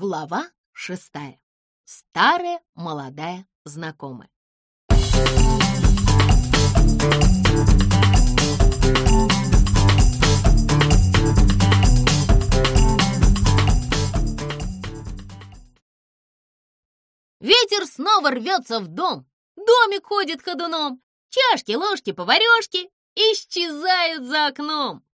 Глава шестая. Старая молодая знакомая. Ветер снова рвется в дом. Домик ходит ходуном. Чашки, ложки, поварешки исчезают за окном.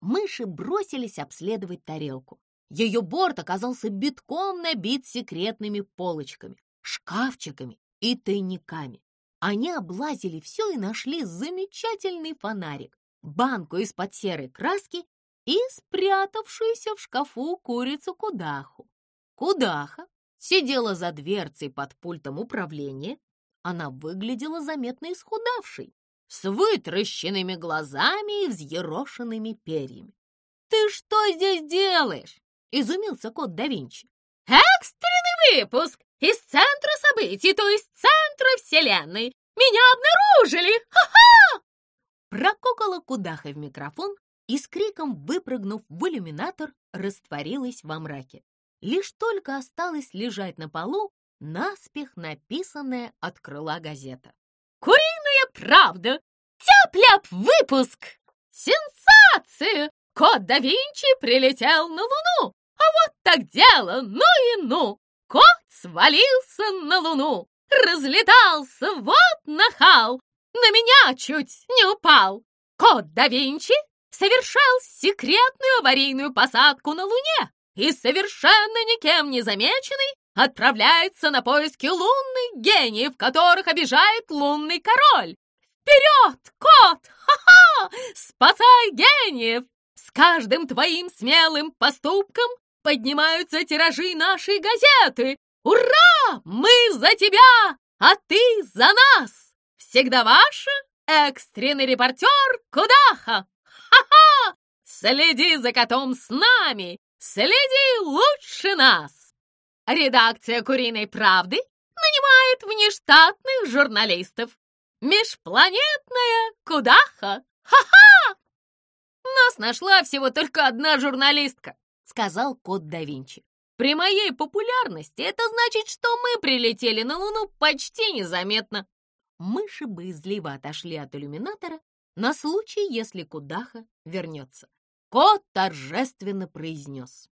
Мыши бросились обследовать тарелку. Ее борт оказался битком набит секретными полочками, шкафчиками и тайниками. Они облазили все и нашли замечательный фонарик, банку из-под серой краски и спрятавшуюся в шкафу курицу Кудаху. Кудаха сидела за дверцей под пультом управления. Она выглядела заметно исхудавшей, с вытращенными глазами и взъерошенными перьями. «Ты что здесь делаешь?» — изумился кот да Винчи. «Экстренный выпуск из центра событий, то есть центра вселенной! Меня обнаружили! Ха-ха!» Прококала кудаха в микрофон и с криком, выпрыгнув в иллюминатор, растворилась во мраке. Лишь только осталось лежать на полу наспех написанная от крыла газета. «Куриная правда! Тяп-ляп выпуск! Сенсация! Кот да Винчи прилетел на Луну! А вот так дело, ну и ну! Кот свалился на Луну, разлетался, вот нахал, на меня чуть не упал. Кот да Винчи совершал секретную аварийную посадку на Луне и совершенно никем не замеченный отправляется на поиски лунных гениев, которых обижает лунный король. Вперед, кот! Ха-ха! Спасай гениев! С каждым твоим смелым поступком поднимаются тиражи нашей газеты. Ура! Мы за тебя, а ты за нас! Всегда ваша экстренный репортер Кудаха! Ха-ха! Следи за котом с нами! Следи лучше нас! Редакция «Куриной правды» нанимает внештатных журналистов. Межпланетная Кудаха! Ха-ха! Нас нашла всего только одна журналистка сказал кот да Винчи. При моей популярности это значит, что мы прилетели на Луну почти незаметно. Мыши боязливо отошли от иллюминатора на случай, если Кудаха вернется. Кот торжественно произнес.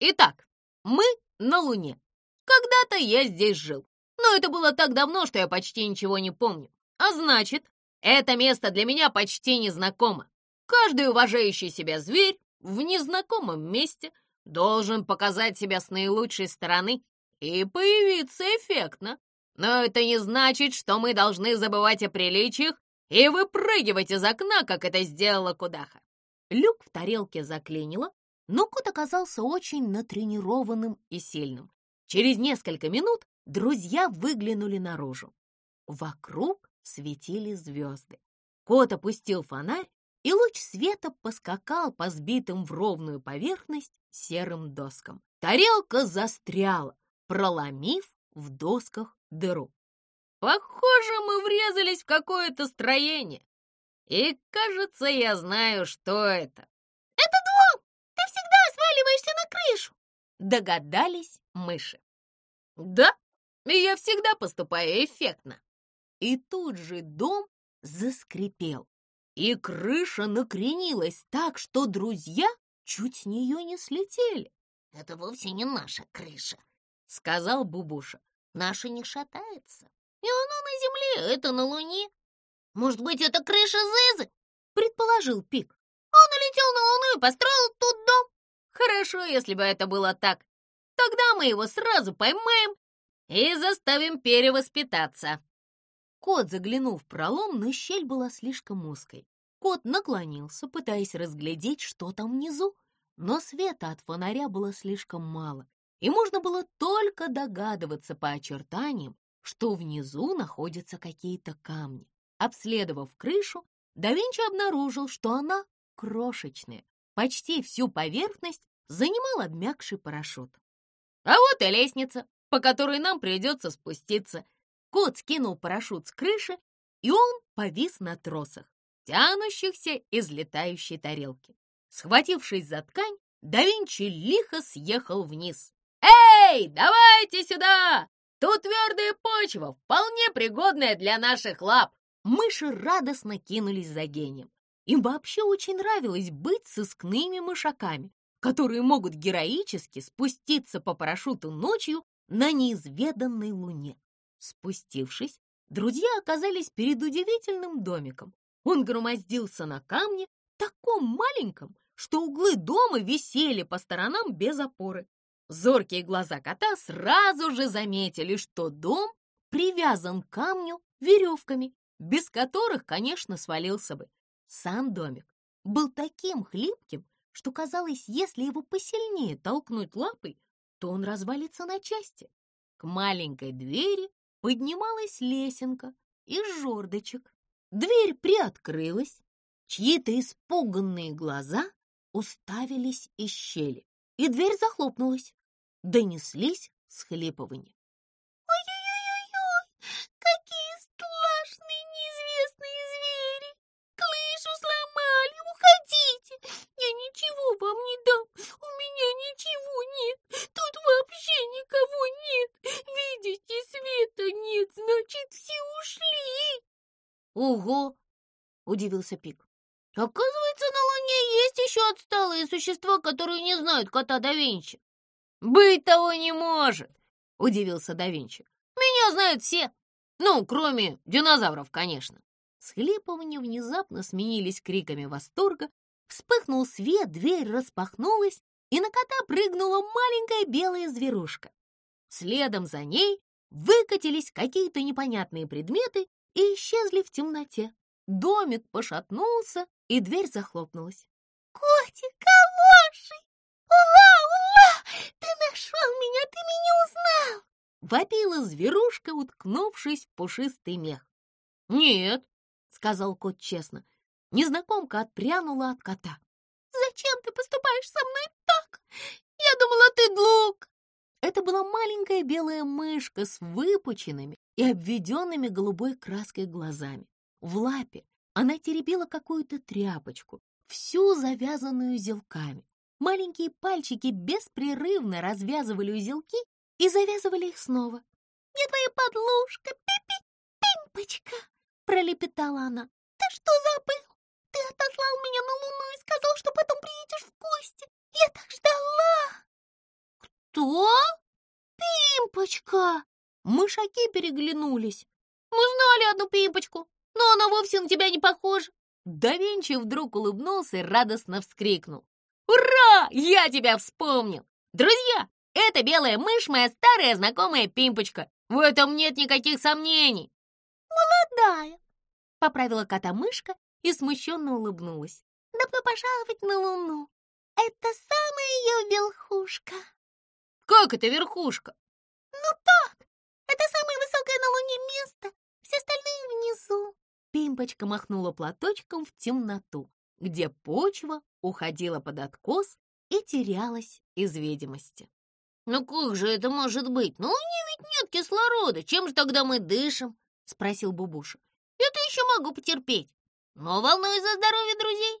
Итак, мы на Луне. Когда-то я здесь жил, но это было так давно, что я почти ничего не помню. А значит, это место для меня почти незнакомо. Каждый уважающий себя зверь в незнакомом месте должен показать себя с наилучшей стороны и появиться эффектно. Но это не значит, что мы должны забывать о приличиях и выпрыгивать из окна, как это сделала Кудаха. Люк в тарелке заклинило, но кот оказался очень натренированным и сильным. Через несколько минут друзья выглянули наружу. Вокруг светили звезды. Кот опустил фонарь, и луч света поскакал по сбитым в ровную поверхность серым доскам. Тарелка застряла, проломив в досках дыру. Похоже, мы врезались в какое-то строение. И, кажется, я знаю, что это. Это дом! Ты всегда сваливаешься на крышу! Догадались мыши. Да, я всегда поступаю эффектно. И тут же дом заскрипел, и крыша накренилась так, что друзья чуть с нее не слетели. «Это вовсе не наша крыша», — сказал Бубуша. «Наша не шатается. И она на земле, это на луне. Может быть, это крыша Зызы?» — предположил Пик. «Он улетел на луну и построил тут дом». «Хорошо, если бы это было так. Тогда мы его сразу поймаем и заставим перевоспитаться». Кот заглянул в пролом, но щель была слишком узкой. Кот наклонился, пытаясь разглядеть, что там внизу, но света от фонаря было слишком мало, и можно было только догадываться по очертаниям, что внизу находятся какие-то камни. Обследовав крышу, да Винчи обнаружил, что она крошечная. Почти всю поверхность занимал обмякший парашют. «А вот и лестница, по которой нам придется спуститься». Кот скинул парашют с крыши, и он повис на тросах тянущихся из летающей тарелки. Схватившись за ткань, да Винчи лихо съехал вниз. «Эй, давайте сюда! Тут твердая почва, вполне пригодная для наших лап!» Мыши радостно кинулись за гением. Им вообще очень нравилось быть сыскными мышаками, которые могут героически спуститься по парашюту ночью на неизведанной луне. Спустившись, друзья оказались перед удивительным домиком. Он громоздился на камне, таком маленьком, что углы дома висели по сторонам без опоры. Зоркие глаза кота сразу же заметили, что дом привязан к камню веревками, без которых, конечно, свалился бы. Сам домик был таким хлипким, что казалось, если его посильнее толкнуть лапой, то он развалится на части. К маленькой двери поднималась лесенка из жердочек. Дверь приоткрылась, чьи-то испуганные глаза уставились из щели, и дверь захлопнулась. Донеслись схлипывания. Ой-ой-ой-ой, Ого! Удивился Пик. Оказывается, на Луне есть еще отсталые существа, которые не знают кота да Винчи. «Быть того не может!» — удивился да Винчи. «Меня знают все, ну, кроме динозавров, конечно». Схлипывания внезапно сменились криками восторга, вспыхнул свет, дверь распахнулась, и на кота прыгнула маленькая белая зверушка. Следом за ней выкатились какие-то непонятные предметы и исчезли в темноте. Домик пошатнулся, и дверь захлопнулась. «Котик хороший! Ула, ула! Ты нашел меня, ты меня узнал!» Вопила зверушка, уткнувшись в пушистый мех. «Нет», — сказал кот честно. Незнакомка отпрянула от кота. «Зачем ты поступаешь со мной так? Я думала, ты друг!» Это была маленькая белая мышка с выпученными и обведенными голубой краской глазами. В лапе она теребила какую-то тряпочку, всю завязанную узелками. Маленькие пальчики беспрерывно развязывали узелки и завязывали их снова. «Я твоя подлужка, Пипи, Пимпочка!» — пролепетала она. «Ты что забыл? Ты отослал меня на Луну и сказал, что потом приедешь в гости. Я так ждала!» «Кто?» «Пимпочка!» Мышаки переглянулись. «Мы знали одну Пимпочку, но она вовсе на тебя не похожа!» Да Винчи вдруг улыбнулся и радостно вскрикнул. «Ура! Я тебя вспомнил! Друзья, это белая мышь, моя старая знакомая Пимпочка. В этом нет никаких сомнений!» «Молодая!» — поправила кота мышка и смущенно улыбнулась. «Добро пожаловать на Луну! Это самая ее верхушка!» «Как это верхушка?» «Ну так! Внизу!» Пимпочка махнула платочком в темноту, где почва уходила под откос и терялась из видимости. «Ну как же это может быть? На Луне ведь нет кислорода. Чем же тогда мы дышим?» — спросил Бубуша. «Это еще могу потерпеть. Но волнуюсь за здоровье друзей».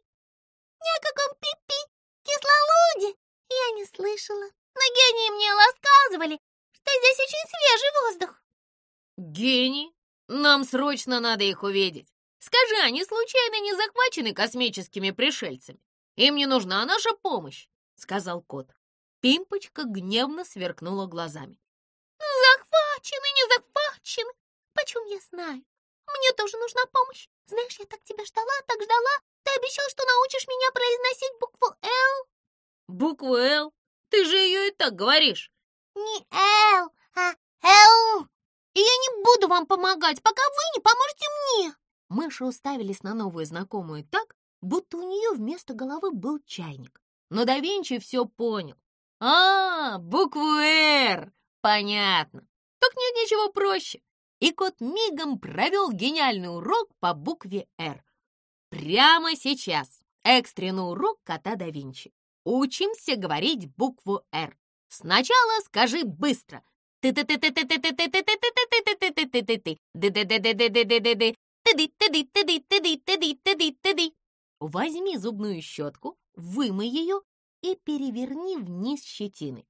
«Ни о каком пипи, кислороде я не слышала. Но гении мне рассказывали, что здесь очень свежий воздух». «Гений? Нам срочно надо их увидеть. Скажи, они случайно не захвачены космическими пришельцами? Им не нужна наша помощь», — сказал кот. Пимпочка гневно сверкнула глазами. «Захвачены, не захвачены! Почем я знаю? Мне тоже нужна помощь. Знаешь, я так тебя ждала, так ждала. Ты обещал, что научишь меня произносить букву «Л». «Букву «Л»? Ты же ее и так говоришь». «Не «Л», а «Л». И я не буду вам помогать, пока вы не поможете мне. Мыши уставились на новую знакомую так, будто у нее вместо головы был чайник. Но да Винчи все понял. «А, букву «Р». Понятно. Так нет ничего проще. И кот мигом провел гениальный урок по букве «Р». Прямо сейчас экстренный урок кота да Винчи. Учимся говорить букву «Р». Сначала скажи быстро. Возьми зубную щетку, вымой ее и переверни вниз щетины.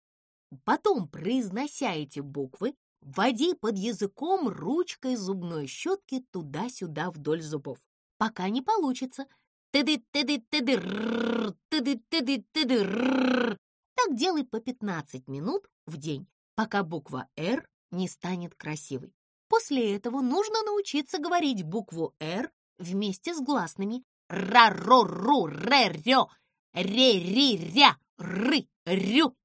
Потом, произнося эти буквы, вводи под языком ручкой зубной щетки туда-сюда вдоль зубов, пока не получится. Так делай по 15 минут в день, пока буква «Р» не станет красивой. После этого нужно научиться говорить букву «Р» вместе с гласными «ра-ро-ру», «ре-рё», «ре-ри-ря», «ры-рю».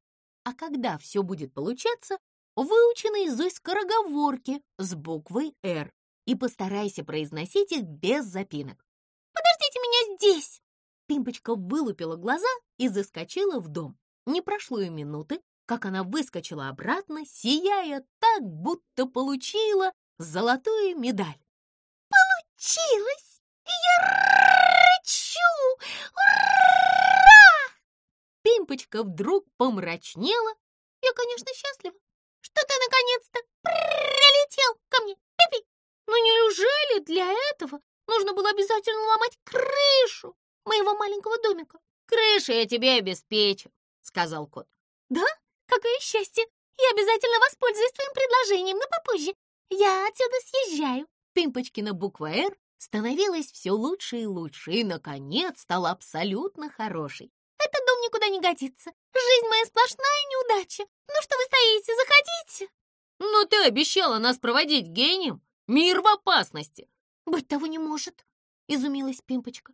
А когда все будет получаться, выучи наизусть скороговорки с буквой «Р» и постарайся произносить их без запинок. «Подождите меня здесь!» Пимпочка вылупила глаза и заскочила в дом. Не прошло и минуты, как она выскочила обратно, сияя так, будто получила золотую медаль. «Получилось! Я рычу! Ура!» Пимпочка вдруг помрачнела. «Я, конечно, счастлива, что ты наконец-то прилетел ко мне, Пипи. Но неужели для этого нужно было обязательно ломать крышу моего маленького домика?» «Крышу я тебе обеспечу», — сказал кот. «Да? Какое счастье! Я обязательно воспользуюсь твоим предложением, но попозже. Я отсюда съезжаю». Пимпочкина буква «Р» становилась все лучше и лучше, и, наконец, стала абсолютно хорошей. «Этот дом никуда не годится. Жизнь моя сплошная неудача. Ну что вы стоите, заходите!» «Но ты обещала нас проводить гением. Мир в опасности!» «Быть того не может», — изумилась Пимпочка.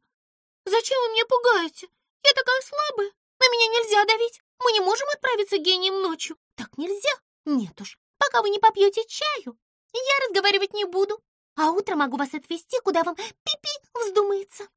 «Зачем вы меня пугаете? Я такая слабая. На меня нельзя давить. Мы не можем отправиться гением ночью. Так нельзя. Нет уж, пока вы не попьете чаю, я разговаривать не буду. А утром могу вас отвезти, куда вам пипи вздумается.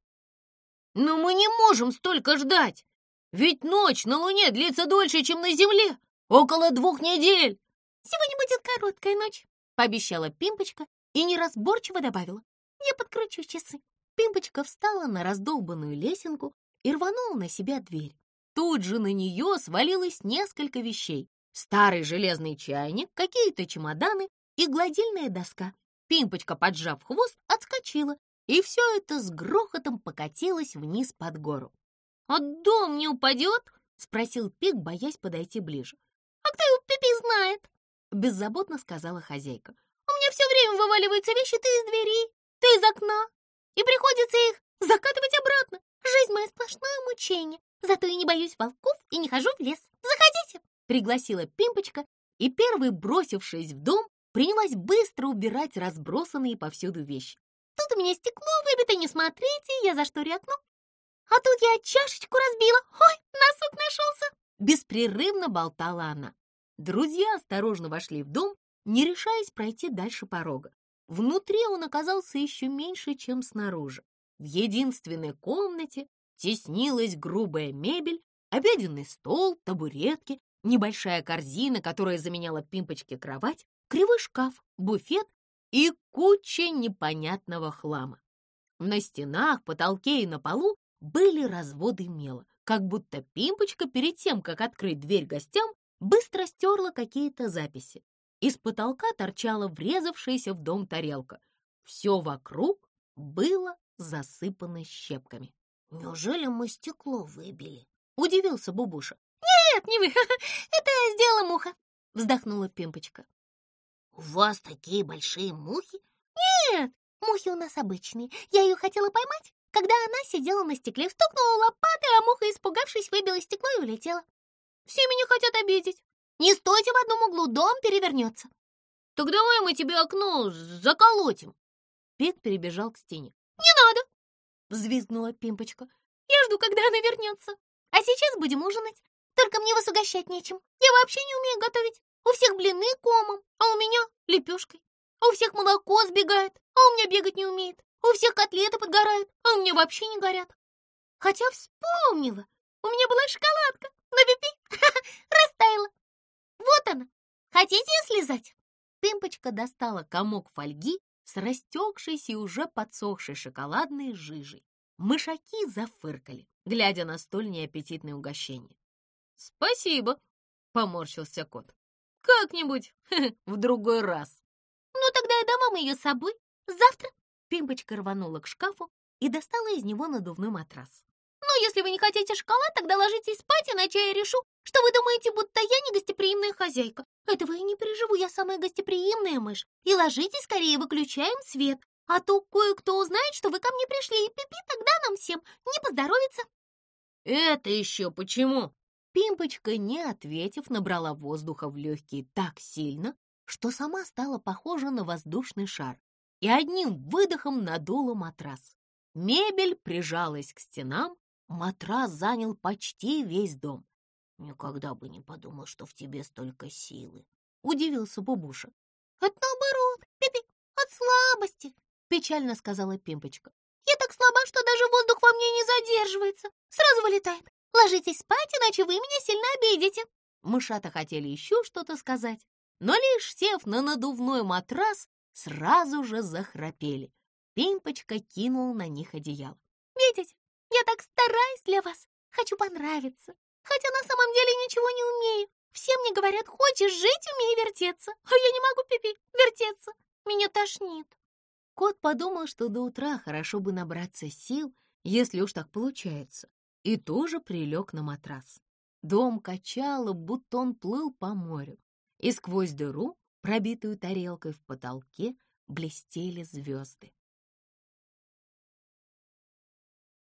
Но мы не можем столько ждать. Ведь ночь на Луне длится дольше, чем на Земле. Около двух недель. Сегодня будет короткая ночь, пообещала Пимпочка и неразборчиво добавила. Я подкручу часы. Пимпочка встала на раздолбанную лесенку и рванула на себя дверь. Тут же на нее свалилось несколько вещей. Старый железный чайник, какие-то чемоданы и гладильная доска. Пимпочка, поджав хвост, отскочила, и все это с грохотом покатилось вниз под гору. «А дом не упадет?» — спросил Пик, боясь подойти ближе. «А кто его Пипи знает?» — беззаботно сказала хозяйка. «У меня все время вываливаются вещи то из двери, то из окна, и приходится их закатывать обратно. Жизнь моя сплошное мучение. Зато я не боюсь волков и не хожу в лес. Заходите!» Пригласила Пимпочка, и первый, бросившись в дом, принялась быстро убирать разбросанные повсюду вещи. «Тут у меня стекло выбито, не смотрите, я зашторю окно. А тут я чашечку разбила. Ой, носок нашелся!» Беспрерывно болтала она. Друзья осторожно вошли в дом, не решаясь пройти дальше порога. Внутри он оказался еще меньше, чем снаружи. В единственной комнате теснилась грубая мебель, обеденный стол, табуретки, небольшая корзина, которая заменяла Пимпочке кровать, кривой шкаф, буфет и куча непонятного хлама. На стенах, потолке и на полу были разводы мела, как будто Пимпочка перед тем, как открыть дверь гостям, быстро стерла какие-то записи. Из потолка торчала врезавшаяся в дом тарелка. Все вокруг было засыпано щепками. «Неужели мы стекло выбили?» — удивился Бубуша. «Нет, не вы, это сделала муха!» — вздохнула Пимпочка. «У вас такие большие мухи?» «Нет, мухи у нас обычные. Я ее хотела поймать, когда она сидела на стекле, стукнула лопатой, а муха, испугавшись, выбила стекло и улетела. Все меня хотят обидеть. Не стойте в одном углу, дом перевернется». «Так давай мы тебе окно заколотим!» Пик перебежал к стене. «Не надо!» — взвизгнула Пимпочка. «Я жду, когда она вернется. А сейчас будем ужинать. Только мне вас угощать нечем. Я вообще не умею готовить. У всех блины комом, а у меня лепешкой. А у всех молоко сбегает, а у меня бегать не умеет. У всех котлеты подгорают, а у меня вообще не горят. Хотя вспомнила, у меня была шоколадка, но пипи растаяла. Вот она. Хотите слезать? Пимпочка достала комок фольги с растекшейся и уже подсохшей шоколадной жижей. Мышаки зафыркали, глядя на столь неаппетитное угощение. «Спасибо!» — поморщился кот. Как-нибудь в другой раз. Ну, тогда я дам ее с собой. Завтра. Пимпочка рванула к шкафу и достала из него надувной матрас. Ну, если вы не хотите шоколад, тогда ложитесь спать, иначе я решу, что вы думаете, будто я негостеприимная бедная хозяйка. Этого я не переживу, я самая гостеприимная мышь. И ложитесь скорее, выключаем свет. А то кое-кто узнает, что вы ко мне пришли, и пипи, тогда нам всем не поздоровится. Это еще почему? Пимпочка, не ответив, набрала воздуха в легкие так сильно, что сама стала похожа на воздушный шар и одним выдохом надула матрас. Мебель прижалась к стенам, матрас занял почти весь дом. «Никогда бы не подумал, что в тебе столько силы», — удивился Бубуша. «Это наоборот, Пипи, от слабости», — печально сказала Пимпочка. «Я так слаба, что даже воздух во мне не задерживается, сразу вылетает. Ложитесь спать, иначе вы меня сильно обидите». Мышата хотели еще что-то сказать, но лишь сев на надувной матрас, сразу же захрапели. Пимпочка кинул на них одеяло. «Видите, я так стараюсь для вас, хочу понравиться, хотя на самом деле ничего не умею. Все мне говорят, хочешь жить, умей вертеться, а я не могу, Пипи, вертеться, меня тошнит». Кот подумал, что до утра хорошо бы набраться сил, если уж так получается, и тоже прилег на матрас. Дом качало, будто он плыл по морю, и сквозь дыру, пробитую тарелкой в потолке, блестели звезды.